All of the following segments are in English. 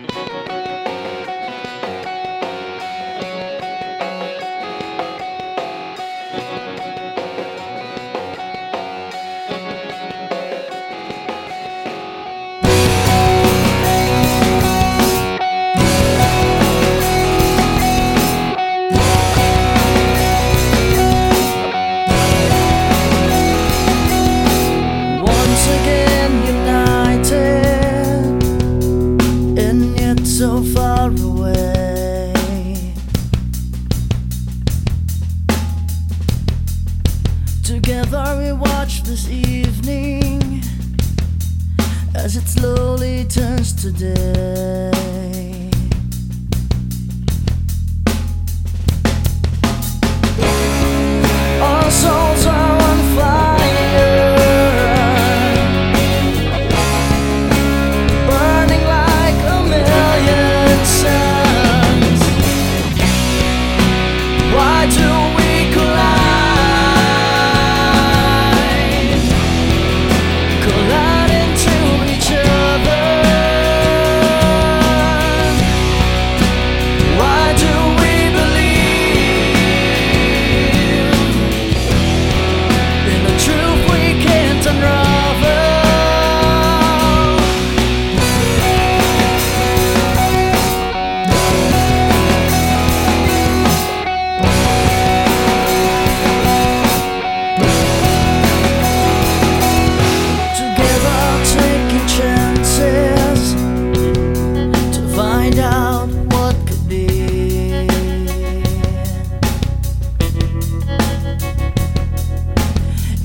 Once Together we watch this evening as it slowly turns to day.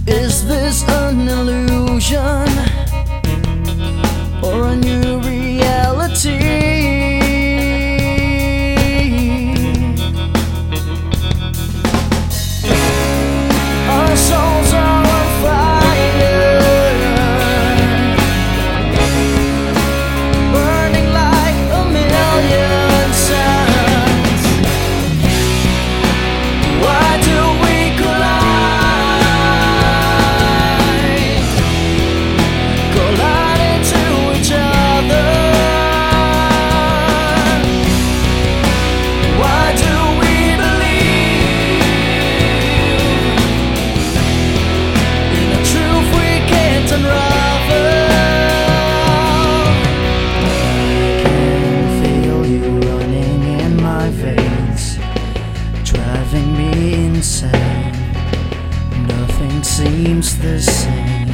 Is this an illusion? seems the same.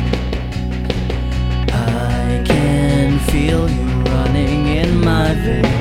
I can feel you running in my veins.